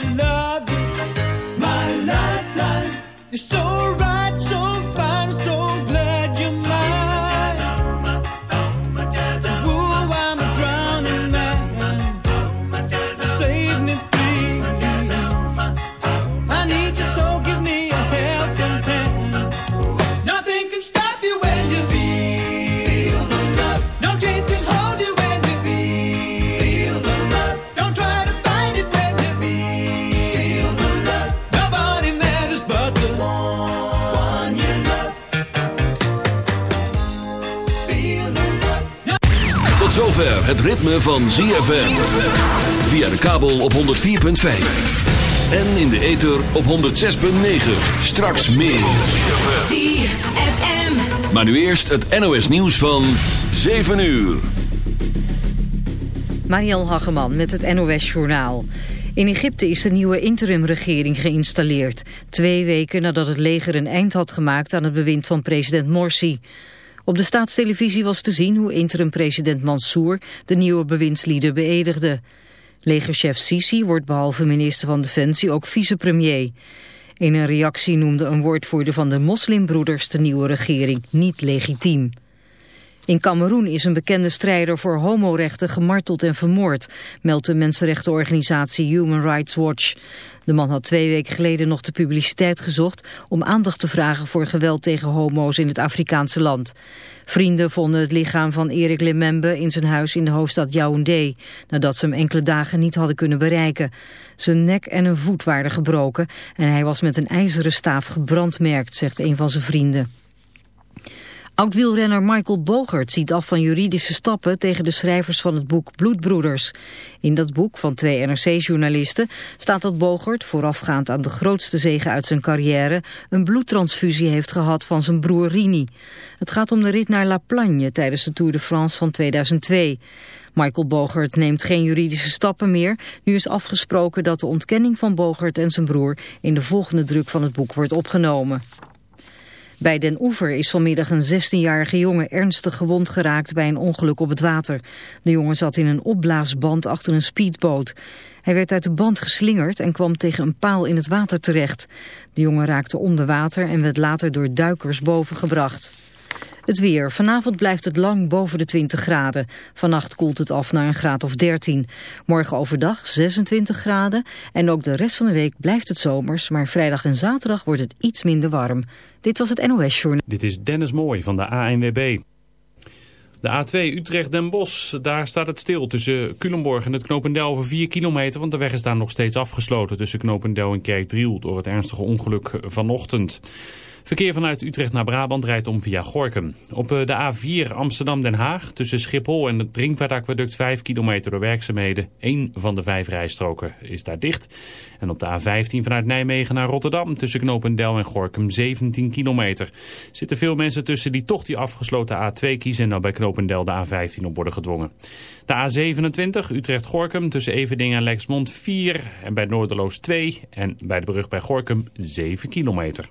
your love, ritme van ZFM. Via de kabel op 104.5. En in de ether op 106.9. Straks meer. ZFM. Maar nu eerst het NOS nieuws van 7 uur. Mariel Hageman met het NOS Journaal. In Egypte is de nieuwe interimregering geïnstalleerd. Twee weken nadat het leger een eind had gemaakt aan het bewind van president Morsi. Op de staatstelevisie was te zien hoe interim-president Mansour de nieuwe bewindslieden beëdigde. Legerchef Sisi wordt behalve minister van Defensie ook vicepremier. In een reactie noemde een woordvoerder van de moslimbroeders de nieuwe regering niet legitiem. In Cameroen is een bekende strijder voor homorechten gemarteld en vermoord, meldt de mensenrechtenorganisatie Human Rights Watch. De man had twee weken geleden nog de publiciteit gezocht om aandacht te vragen voor geweld tegen homo's in het Afrikaanse land. Vrienden vonden het lichaam van Erik Lemembe in zijn huis in de hoofdstad Yaoundé, nadat ze hem enkele dagen niet hadden kunnen bereiken. Zijn nek en een voet waren gebroken en hij was met een ijzeren staaf gebrandmerkt, zegt een van zijn vrienden. Oud-wielrenner Michael Bogert ziet af van juridische stappen tegen de schrijvers van het boek Bloedbroeders. In dat boek van twee NRC-journalisten staat dat Bogert, voorafgaand aan de grootste zege uit zijn carrière, een bloedtransfusie heeft gehad van zijn broer Rini. Het gaat om de rit naar La Plagne tijdens de Tour de France van 2002. Michael Bogert neemt geen juridische stappen meer. Nu is afgesproken dat de ontkenning van Bogert en zijn broer in de volgende druk van het boek wordt opgenomen. Bij Den Oever is vanmiddag een 16-jarige jongen ernstig gewond geraakt bij een ongeluk op het water. De jongen zat in een opblaasband achter een speedboot. Hij werd uit de band geslingerd en kwam tegen een paal in het water terecht. De jongen raakte onder water en werd later door duikers bovengebracht. Het weer. Vanavond blijft het lang boven de 20 graden. Vannacht koelt het af naar een graad of 13. Morgen overdag 26 graden. En ook de rest van de week blijft het zomers. Maar vrijdag en zaterdag wordt het iets minder warm. Dit was het NOS Journal. Dit is Dennis Mooi van de ANWB. De A2 Utrecht-Den Bosch, daar staat het stil tussen Culemborg en het Knopendel over 4 kilometer. Want de weg is daar nog steeds afgesloten tussen Knopendel en Kerkdriel door het ernstige ongeluk vanochtend. Verkeer vanuit Utrecht naar Brabant rijdt om via Gorkum. Op eh, de A4 Amsterdam-Den Haag tussen Schiphol en het Drinkvaartaqueduct 5 kilometer door werkzaamheden. Eén van de vijf rijstroken is daar dicht. En op de A15 vanuit Nijmegen naar Rotterdam tussen Knopendel en Gorkum 17 kilometer. Zitten veel mensen tussen die toch die afgesloten A2 kiezen en dan bij Knopendel de A15 op worden gedwongen. De A27 Utrecht-Gorkum tussen Everdingen en Lexmond 4 en bij Noorderloos 2 en bij de brug bij Gorkum 7 kilometer.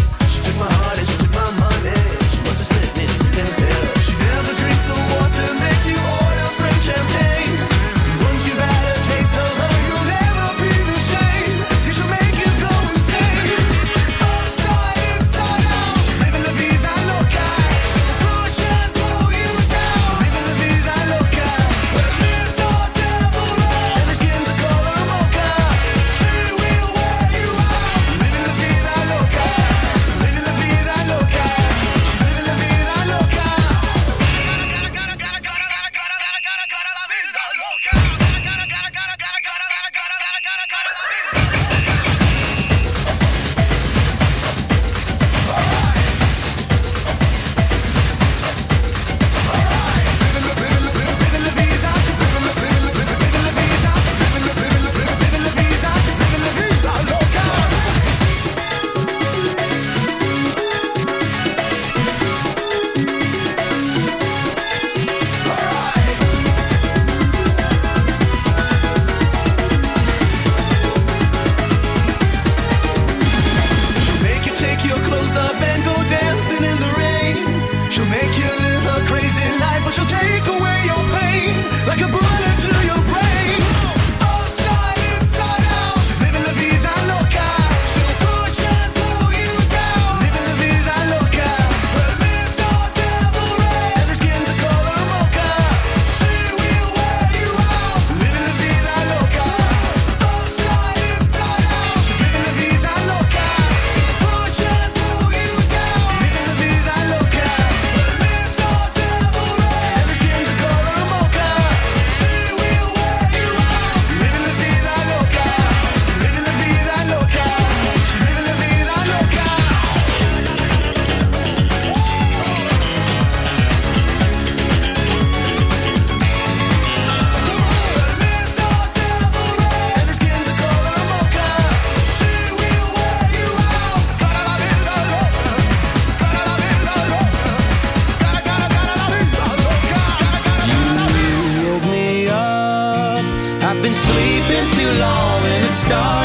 sleeping too long and it's dark.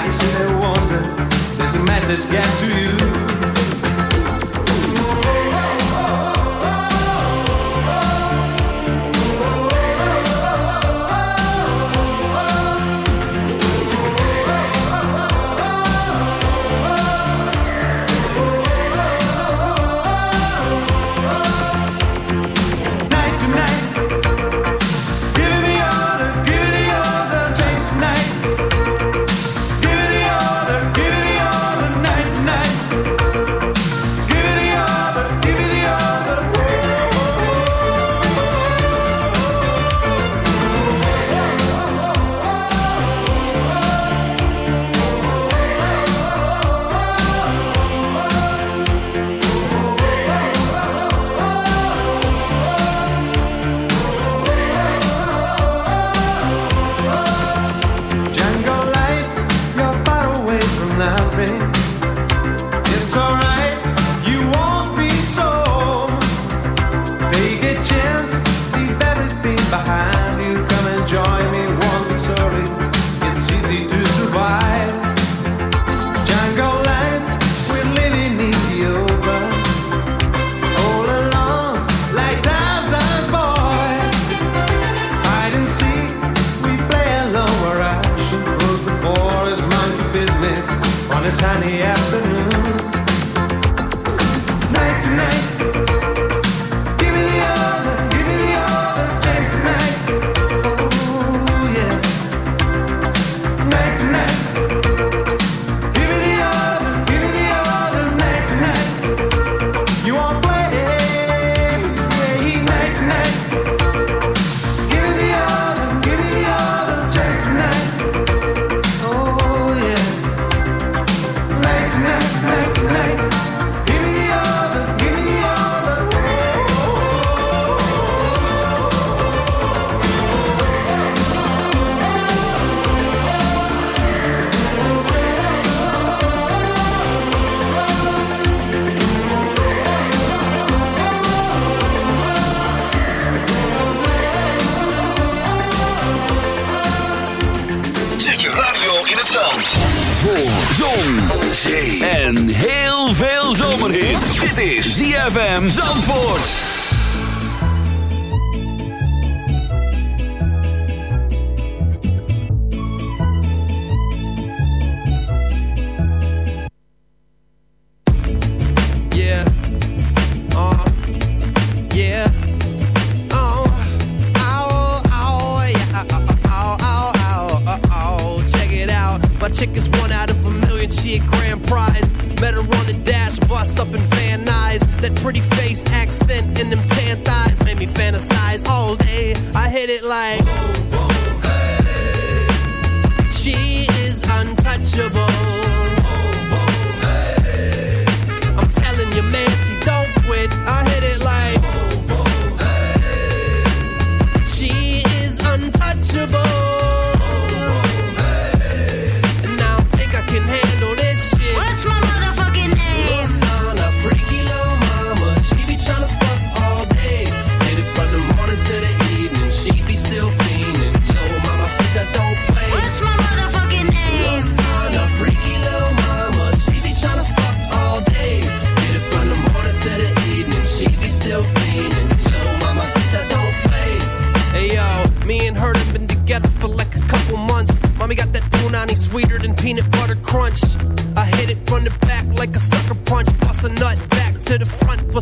I still wonder. There's a message get to you.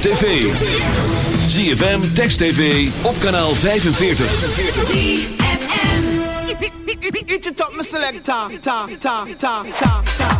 op tv. ZFM, Text TV, op kanaal 45. ZFM. It's a top selector, ta, ta, ta, ta, ta.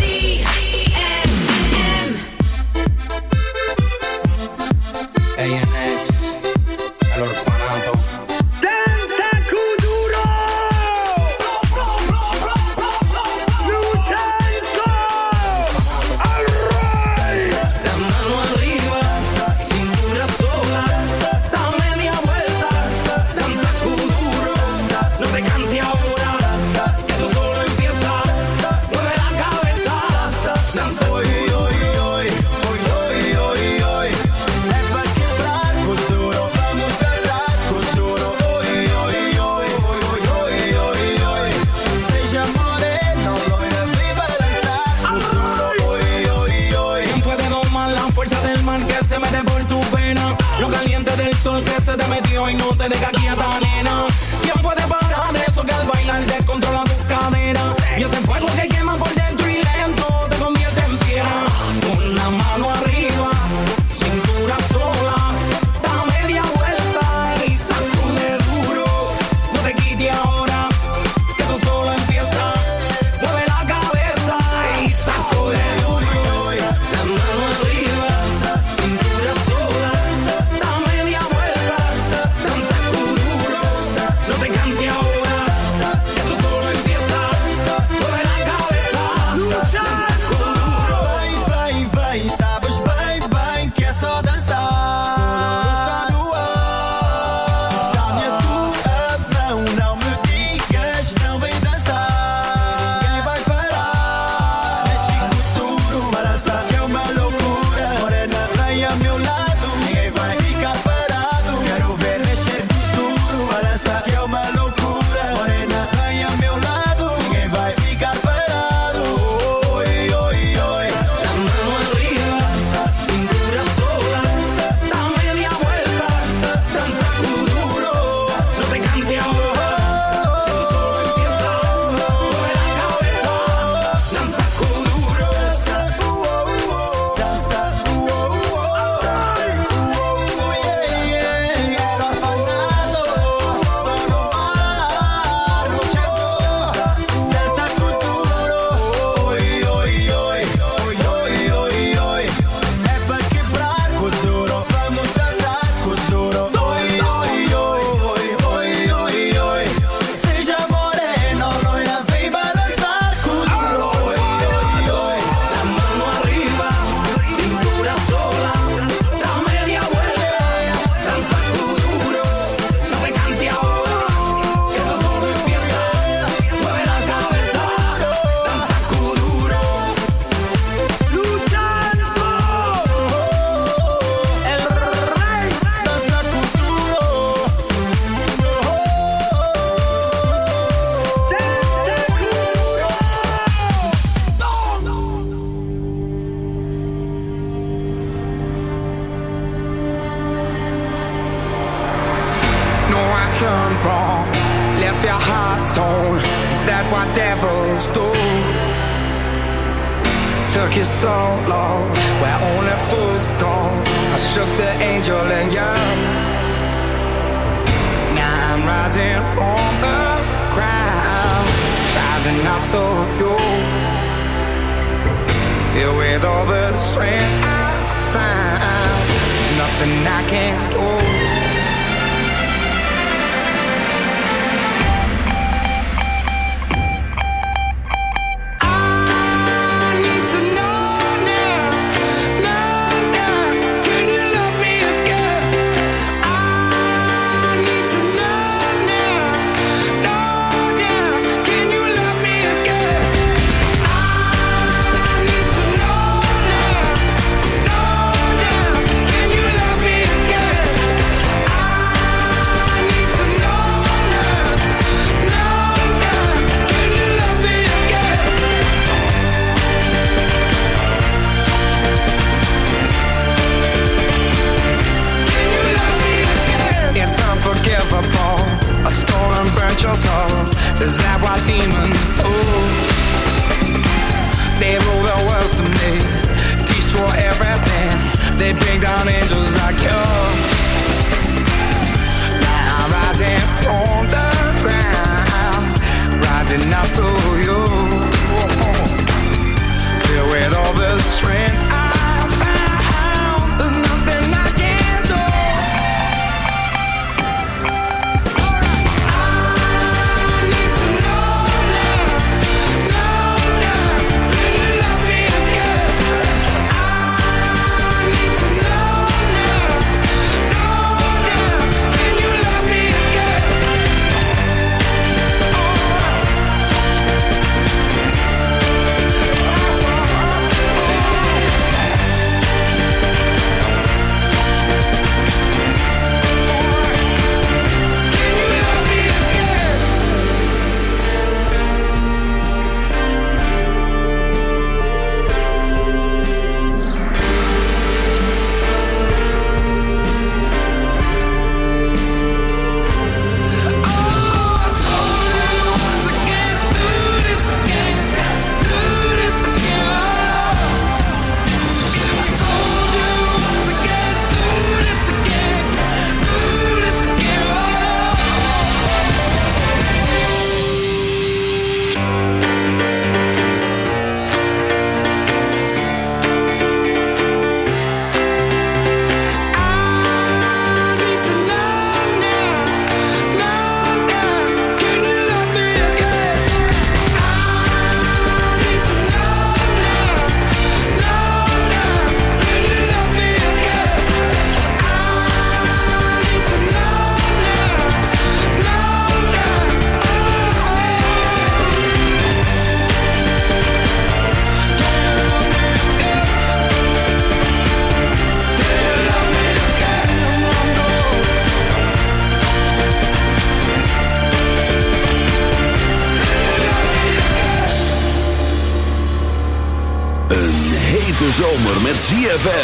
sorpresa de metido y no te deja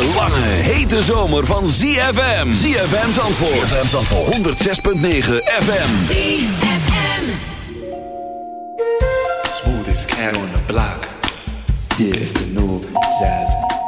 de lange, hete zomer van ZFM. ZFM Zandvoort. ZFM Zandvoort. 106.9 FM. ZFM. Smoothest cat on the block. Yeah, the new jazz.